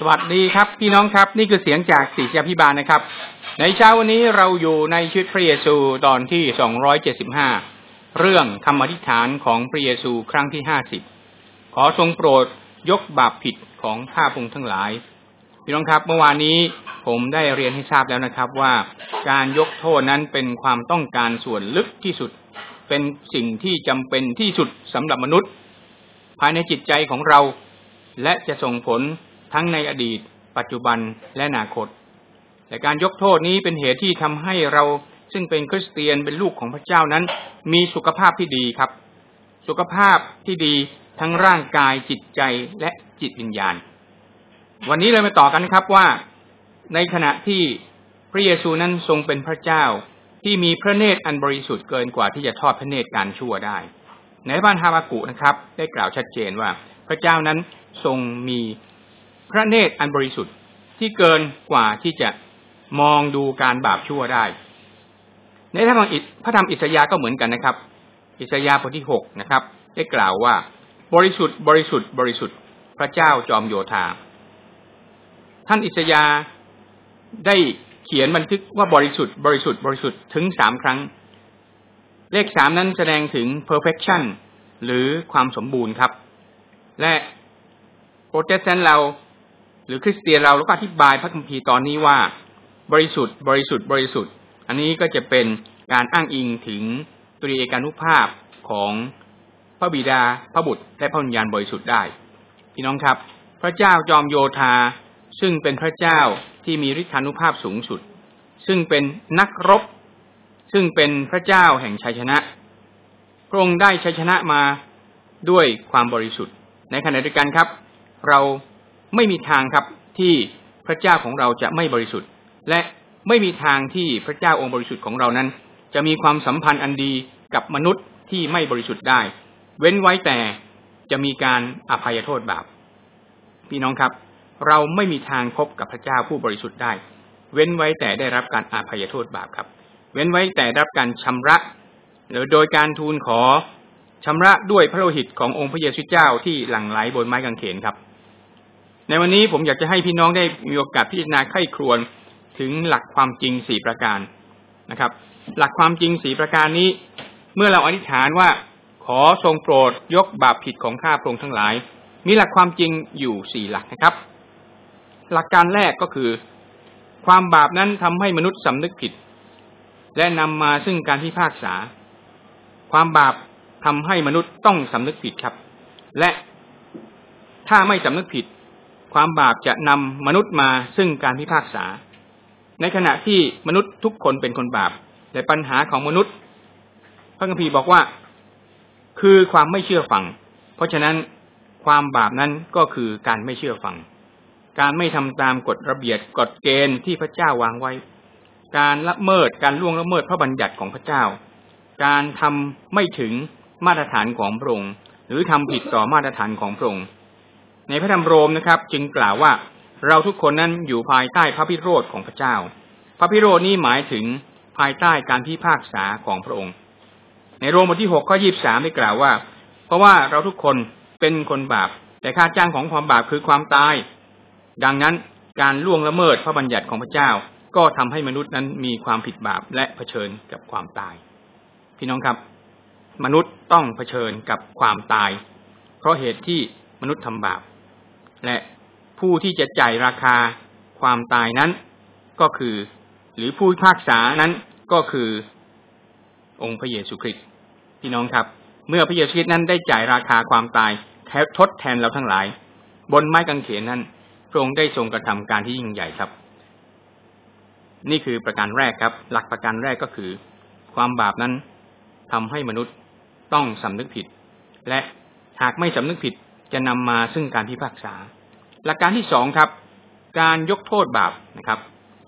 สวัสดีครับพี่น้องครับนี่คือเสียงจากศิษยาพิบาลนะครับ ในเช้าวันนี้เราอยู่ในชีวิตพระเยซูตอนที่สองร้อยเจ็ดสิบห้าเรื่องคำอธิษฐานของพระเยซูครั้งที่ห้าสิบขอทรงโปรดยกบาปผิดของข้าพงทั้งหลาย พี่น้องครับเมื่อวานนี้ผมได้เรียนให้ทราบแล้วนะครับว่าการยกโทษนั้นเป็นความต้องการส่วนลึกที่สุด เป็นสิ่งที่จำเป็นที่สุดสำหรับมนุษย์ ภายในจิตใจของเราและจะส่งผล ทั้งในอดีต ปัจจุบันและอนาคต แต่การยกโทษนี้เป็นเหตุที่ทำให้เราซึ่งเป็นคริสเตียนเป็นลูกของพระเจ้านั้น มีสุขภาพที่ดีครับ สุขภาพที่ดีทั้งร่างกายจิตใจและจิตวิญญาณ วันนี้เรามาต่อกันครับว่าในขณะที่พระเยซูนั้นทรงเป็นพระเจ้าที่มีพระเนตรอันบริสุทธิ์เกินกว่าที่จะทอดพระเนตรการชั่วได้ ในบ้านฮาบากุนะครับ ได้กล่าวชัดเจนว่าพระเจ้านั้นทรงมี พระเนตรอันบริสุทธิ์ที่เกินกว่าที่จะมองดูการบาปชั่วได้ ในพระธรรมพระธรรมอิสยาห์ก็เหมือนกันนะครับ อิสยาห์บทที่หกนะครับ ได้กล่าวว่า บริสุทธิ์ บริสุทธิ์ บริสุทธิ์ พระเจ้าจอมโยธา ท่านอิสยาห์ได้เขียนบันทึกว่าบริสุทธิ์บริสุทธิ์บริสุทธิ์ถึงสามครั้ง เลขสามนั้นแสดงถึง perfection หรือความสมบูรณ์ครับ และโปรเตสแตนต์เรา หรือคริสเตียนเราแล้วก็อธิบายพระคัมภีร์ตอนนี้ว่า บริสุทธิ์ บริสุทธิ์ บริสุทธิ์ อันนี้ก็จะเป็นการอ้างอิงถึงตรีเอกานุภาพของพระบิดาพระบุตรและพระวิญญาณบริสุทธิ์ได้ พี่น้องครับ พระเจ้าจอมโยธาซึ่งเป็นพระเจ้าที่มีฤทธานุภาพสูงสุด ซึ่งเป็นนักรบ ซึ่งเป็นพระเจ้าแห่งชัยชนะพระองค์ได้ชัยชนะมาด้วยความบริสุทธิ์ ในขณะเดียวกันครับ เรา ไม่มีทางครับที่พระเจ้าของเราจะไม่บริสุทธิ์ และไม่มีทางที่พระเจ้าองค์บริสุทธิ์ของเรานั้น จะมีความสัมพันธ์อันดีกับมนุษย์ที่ไม่บริสุทธิ์ได้ เว้นไว้แต่จะมีการอภัยโทษบาปพี่น้องครับ เราไม่มีทางพบกับพระเจ้าผู้บริสุทธิ์ได้ เว้นไว้แต่ได้รับการอภัยโทษบาปครับ เว้นไว้แต่รับการชำระหรือโดยการทูลขอชำระด้วยพระโลหิตขององค์พระเยซูเจ้าที่หลั่งไหลบนไม้กางเขนครับ ในวันนี้ผมอยากจะให้พี่น้องได้มีโอกาสพิจารณาไข้ครวนถึงหลักความจริงสี่ประการนะครับ หลักความจริงสี่ประการนี้ เมื่อเราอธิษฐานว่าขอทรงโปรดยกบาปผิดของข้าพระองค์ทั้งหลาย มีหลักความจริงอยู่สี่หลักนะครับ หลักการแรกก็คือ ความบาปนั้นทำให้มนุษย์สำนึกผิด และนำมาซึ่งการพิพากษา ความบาปทำให้มนุษย์ต้องสำนึกผิดครับ และถ้าไม่สำนึกผิด ความบาปจะนำมนุษย์มาซึ่งการพิพากษา ในขณะที่มนุษย์ทุกคนเป็นคนบาป แต่ปัญหาของมนุษย์ พระคัมภีร์บอกว่า คือความไม่เชื่อฟัง เพราะฉะนั้นความบาปนั้นก็คือการไม่เชื่อฟัง การไม่ทำตามกฎระเบียบกฎเกณฑ์ที่พระเจ้าวางไว้ การละเมิดการล่วงละเมิดพระบัญญัติของพระเจ้า การทำไม่ถึงมาตรฐานของพระองค์หรือทำผิดต่อมาตรฐานของพระองค์ ในพระธรรมโรมนะครับ จึงกล่าวว่าเราทุกคนนั้นอยู่ภายใต้พระพิโรธของพระเจ้า พระพิโรธนี้หมายถึงภายใต้การพิพากษาของพระองค์ ในโรมบทที่หกข้อยี่บสามได้กล่าวว่า เพราะว่าเราทุกคนเป็นคนบาป แต่ค่าจ้างของความบาปคือความตาย ดังนั้นการล่วงละเมิดพระบัญญัติของพระเจ้า ก็ทำให้มนุษย์นั้นมีความผิดบาปและเผชิญกับความตาย พี่น้องครับ มนุษย์ต้องเผชิญกับความตาย เพราะเหตุที่มนุษย์ทำบาป และผู้ที่จะจ่ายราคาความตายนั้นก็คือ หรือผู้พิพากษานั้นก็คือ องค์พระเยซูคริสต์พี่น้องครับ เมื่อพระเยซูคริสต์นั้นได้จ่ายราคาความตายแทนทดแทนเราทั้งหลาย บนไม้กางเขนนั้นพระองค์ได้ทรงกระทำการที่ยิ่งใหญ่ครับ นี่คือประการแรกครับ หลักประการแรกก็คือ ความบาปนั้นทำให้มนุษย์ต้องสำนึกผิด และหากไม่สำนึกผิด จะนำมาซึ่งการพิพากษา หลักการที่สองครับ การยกโทษบาปนะครับ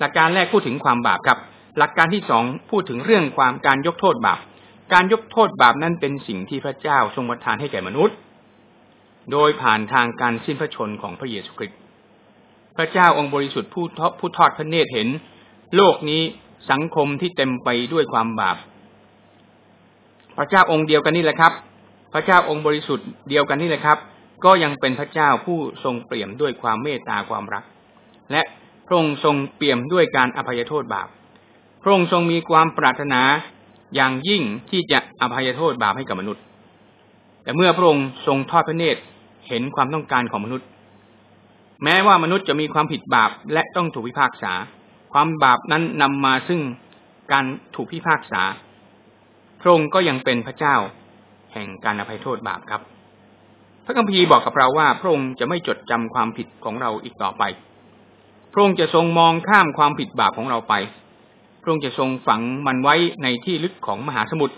หลักการแรกพูดถึงความบาปครับ หลักการที่สองพูดถึงเรื่องความการยกโทษบาป การยกโทษบาปนั้นเป็นสิ่งที่พระเจ้าทรงประทานให้แก่มนุษย์ โดยผ่านทางการสิ้นพระชนของพระเยซูคริสต์พระเจ้าองค์บริสุทธิ์ผู้ผู้ทอดพระเนตรเห็น โลกนี้สังคมที่เต็มไปด้วยความบาป พระเจ้าองค์เดียวกันนี่แหละครับ พระเจ้าองค์บริสุทธิ์เดียวกันนี่แหละครับ ก็ยังเป็นพระเจ้าผู้ทรงเปี่ยมด้วยความเมตตาความรัก และพระองค์ทรงเปี่ยมด้วยการอภัยโทษบาป พระองค์ทรงมีความปรารถนาอย่างยิ่งที่จะอภัยโทษบาปให้กับมนุษย์ แต่เมื่อพระองค์ทรงทอดพระเนตรเห็นความต้องการของมนุษย์ แม้ว่ามนุษย์จะมีความผิดบาปและต้องถูกพิพากษา ความบาปนั้นนำมาซึ่งการถูกพิพากษา พระองค์ก็ยังเป็นพระเจ้าแห่งการอภัยโทษบาปครับ พระคัมภีร์บอกกับเราว่า พระองค์จะไม่จดจำความผิดของเราอีกต่อไป พระองค์จะทรงมองข้ามความผิดบาปของเราไป พระองค์จะทรงฝังมันไว้ในที่ลึกของมหาสมุทร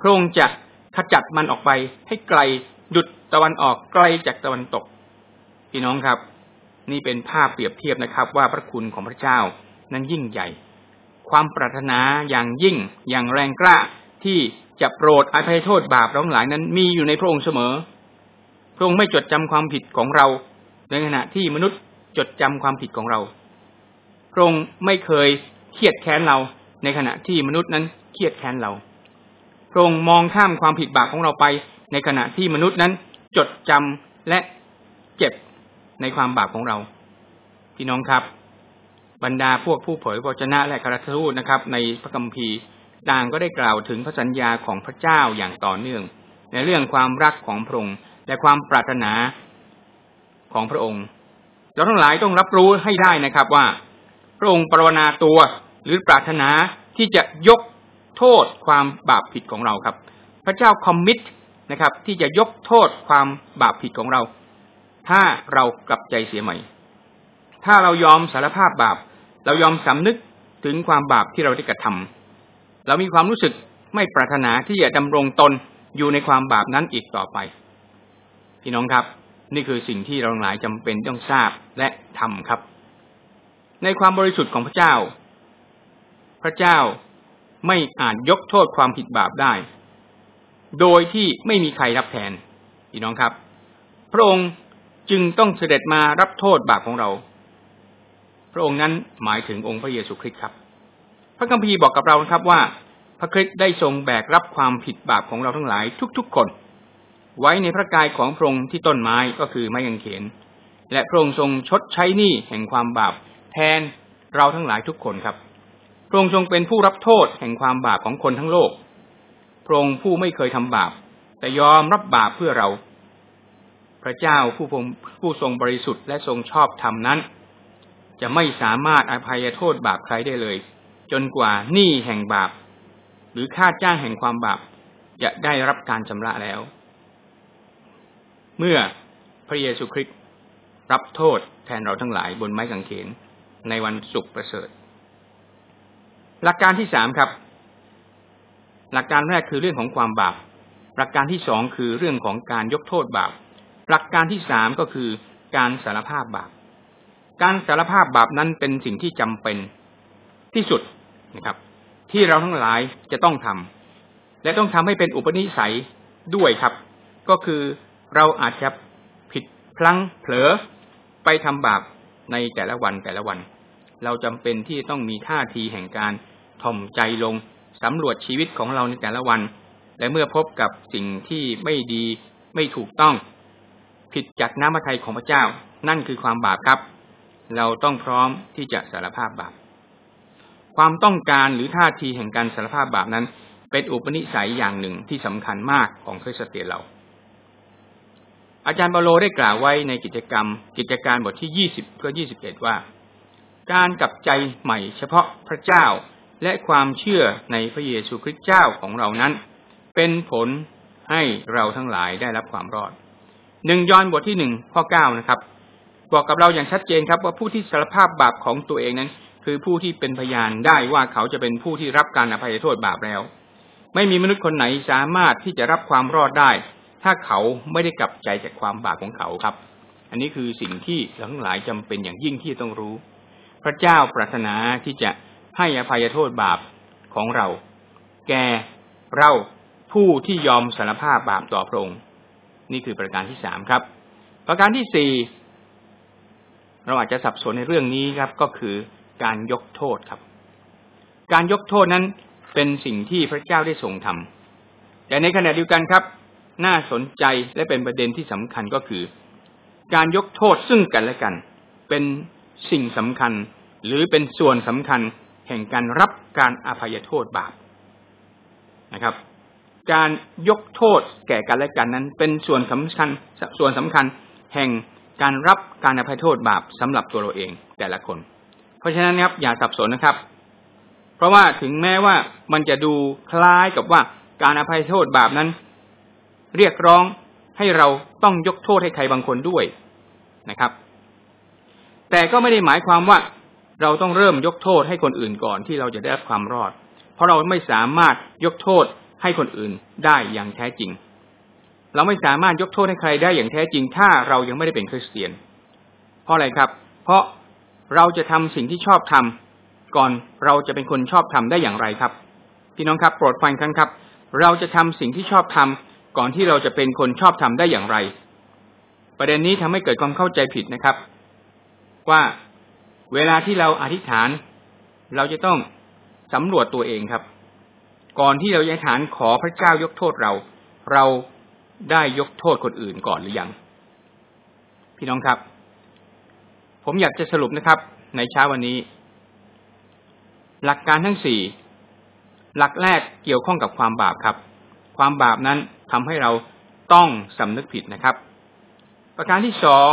พระองค์จะขจัดมันออกไปให้ไกลหยุดตะวันออกไกลจากตะวันตก พี่น้องครับ นี่เป็นภาพเปรียบเทียบนะครับ ว่าพระคุณของพระเจ้านั้นยิ่งใหญ่ ความปรารถนาอย่างยิ่งอย่างแรงกล้าที่ จะโปรดอภัยโทษบาปเราหลายนั้นมีอยู่ในพระองค์เสมอ พระองค์ไม่จดจำความผิดของเรา ในขณะที่มนุษย์จดจำความผิดของเรา พระองค์ไม่เคยเครียดแค้นเรา ในขณะที่มนุษย์นั้นเครียดแค้นเรา พระองค์มองข้ามความผิดบาปของเราไป ในขณะที่มนุษย์นั้นจดจำและเจ็บในความบาปของเรา พี่น้องครับ บรรดาพวกผู้เผยพระชนะและคารทูตนะครับ ในพระคัมภีร์ ต่างก็ได้กล่าวถึงพระสัญญาของพระเจ้าอย่างต่อเนื่อง ในเรื่องความรักของพระองค์และความปรารถนาของพระองค์ เราทั้งหลายต้องรับรู้ให้ได้นะครับว่า พระองค์ปรารนาตัวหรือปรารถนาที่จะยกโทษความบาปผิดของเราครับ พระเจ้าคอมมิตนะครับ ที่จะยกโทษความบาปผิดของเรา ถ้าเรากลับใจเสียใหม่ ถ้าเรายอมสารภาพบาป เรายอมสำนึกถึงความบาปที่เราได้กระทำ เรามีความรู้สึกไม่ปรารถนาที่จะดำรงตนอยู่ในความบาปนั้นอีกต่อไป พี่น้องครับ นี่คือสิ่งที่เราหลายจำเป็นต้องทราบและทำครับ ในความบริสุทธิ์ของพระเจ้า พระเจ้าไม่อาจยกโทษความผิดบาปได้ โดยที่ไม่มีใครรับแทน พี่น้องครับ พระองค์จึงต้องเสด็จมารับโทษบาปของเรา พระองค์นั้นหมายถึงองค์พระเยซูคริสต์ครับ พระคัมภีร์บอกกับเรานะครับว่า พระคริสต์ได้ทรงแบกรับความผิดบาปของเราทั้งหลายทุกๆคน ไว้ในพระกายของพระองค์ที่ต้นไม้ก็คือไม้กางเขน และพระองค์ทรงชดใช้หนี้แห่งความบาปแทนเราทั้งหลายทุกคนครับพระองค์ทรงเป็นผู้รับโทษแห่งความบาปของคนทั้งโลกพระองค์ผู้ไม่เคยทำบาป แต่ยอมรับบาปเพื่อเรา พระเจ้าผู้ผู้ทรงบริสุทธิ์และทรงชอบธรรมนั้น จะไม่สามารถอภัยโทษบาปใครได้เลย จนกว่าหนี้แห่งบาป หรือค่าจ้างแห่งความบาปจะได้รับการชำระแล้ว เมื่อพระเยซูคริสต์รับโทษแทนเราทั้งหลายบนไม้กางเขนในวันศุกร์ประเสริฐ หลักการที่สามครับ หลักการแรกคือเรื่องของความบาป หลักการที่สองคือเรื่องของการยกโทษบาป หลักการที่สามก็คือการสารภาพบาป การสารภาพบาปนั้นเป็นสิ่งที่จำเป็นที่สุด นะครับ ที่เราทั้งหลายจะต้องทำและต้องทำให้เป็นอุปนิสัยด้วยครับ ก็คือเราอาจจะผิดพลั้งเผลอไปทำบาปในแต่ละวันแต่ละวัน เราจำเป็นที่ต้องมีท่าทีแห่งการถ่อมใจลงสำรวจชีวิตของเราในแต่ละวัน และเมื่อพบกับสิ่งที่ไม่ดีไม่ถูกต้อง ผิดจากน้ำพระทัยของพระเจ้า นั่นคือความบาปครับ เราต้องพร้อมที่จะสารภาพบาป ความต้องการหรือท่าทีแห่งการสารภาพบาปนั้น เป็นอุปนิสัยอย่างหนึ่งที่สำคัญมากของคริสเตียนเรา อาจารย์เปาโลได้กล่าวไว้ในกิจกรรม กิจการบทที่ยี่สิบก็ยี่สิบเอ็ดว่า การกลับใจใหม่เฉพาะพระเจ้าและความเชื่อในพระเยซูคริสต์เจ้าของเรานั้น เป็นผลให้เราทั้งหลายได้รับความรอดหนึ่งยอห์นบทที่หนึ่งข้อเก้านะครับ บอกกับเราอย่างชัดเจนครับว่าผู้ที่สารภาพบาปของตัวเองนั้น คือผู้ที่เป็นพยานได้ว่าเขาจะเป็นผู้ที่รับการอภัยโทษบาปแล้ว ไม่มีมนุษย์คนไหนสามารถที่จะรับความรอดได้ ถ้าเขาไม่ได้กลับใจจากความบาปของเขาครับ อันนี้คือสิ่งที่ทั้งหลายจำเป็นอย่างยิ่งที่ต้องรู้ พระเจ้าปรารถนาที่จะให้อภัยโทษบาปของเรา แก่เราผู้ที่ยอมสารภาพบาปต่อพระองค์ นี่คือประการที่สามครับ ประการที่สี่เราอาจจะสับสนในเรื่องนี้ครับ ก็คือ การยกโทษครับ การยกโทษนั้นเป็นสิ่งที่พระเจ้าได้ทรงทำแต่ในขณะเดียวกันครับ น่าสนใจและเป็นประเด็นที่สำคัญก็คือ การยกโทษซึ่งกันและกัน เป็นสิ่งสำคัญ หรือเป็นส่วนสำคัญแห่งการรับการอภัยโทษบาปนะครับ การยกโทษแก่กันและกันนั้น เป็นส่วนสำคัญส่วนสำคัญแห่งการรับการอภัยโทษบาปสำหรับตัวเราเองแต่ละคน เพราะฉะนั้นครับอย่าสับสนนะครับ เพราะว่าถึงแม้ว่ามันจะดูคล้ายกับว่าการอภัยโทษบาปนั้น เรียกร้องให้เราต้องยกโทษให้ใครบางคนด้วยนะครับ แต่ก็ไม่ได้หมายความว่าเราต้องเริ่มยกโทษให้คนอื่นก่อนที่เราจะได้รับความรอด เพราะเราไม่สามารถยกโทษให้คนอื่นได้อย่างแท้จริง เราไม่สามารถยกโทษให้ใครได้อย่างแท้จริง ถ้าเรายังไม่ได้เป็นคริสเตียน เพราะอะไรครับ เพราะ เราจะทำสิ่งที่ชอบทำก่อนเราจะเป็นคนชอบทำได้อย่างไรครับ พี่น้องครับ โปรดฟังครั้งครับ เราจะทำสิ่งที่ชอบทำก่อนที่เราจะเป็นคนชอบทำได้อย่างไร ประเด็นนี้ทำให้เกิดความเข้าใจผิดนะครับ ว่าเวลาที่เราอธิษฐาน เราจะต้องสำรวจตัวเองครับ ก่อนที่เราจะอธิษฐานขอพระเจ้ายกโทษเรา เราได้ยกโทษคนอื่นก่อนหรือยัง พี่น้องครับ ผมอยากจะสรุปนะครับ ในเช้าวันนี้ หลักการทั้งสี่หลักแรกเกี่ยวข้องกับความบาปครับ ความบาปนั้นทำให้เราต้องสำนึกผิดนะครับ ประการที่สอง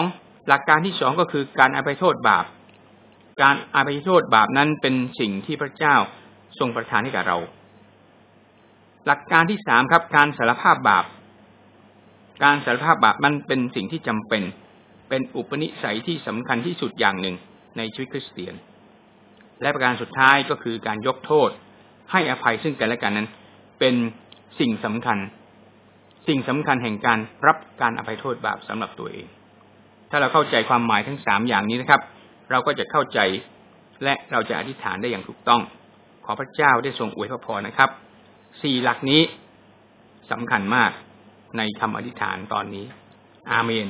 หลักการที่สองก็คือการอภัยโทษบาป การอภัยโทษบาปนั้นเป็นสิ่งที่พระเจ้าทรงประทานให้กับเรา หลักการที่สามครับ การสารภาพบาป การสารภาพบาปมันเป็นสิ่งที่จำเป็น เป็นอุปนิสัยที่สำคัญที่สุดอย่างหนึ่งในชีวิตคริสเตียน และประการสุดท้ายก็คือการยกโทษ ให้อภัยซึ่งกันและกันนั้น เป็นสิ่งสำคัญ สิ่งสำคัญแห่งการรับการอภัยโทษบาปสำหรับตัวเอง ถ้าเราเข้าใจความหมายทั้งสามอย่างนี้นะครับ เราก็จะเข้าใจและเราจะอธิษฐานได้อย่างถูกต้อง ขอพระเจ้าได้ทรงอวยพระพรนะครับ สี่หลักนี้สำคัญมากในคำอธิษฐานตอนนี้ อาเมน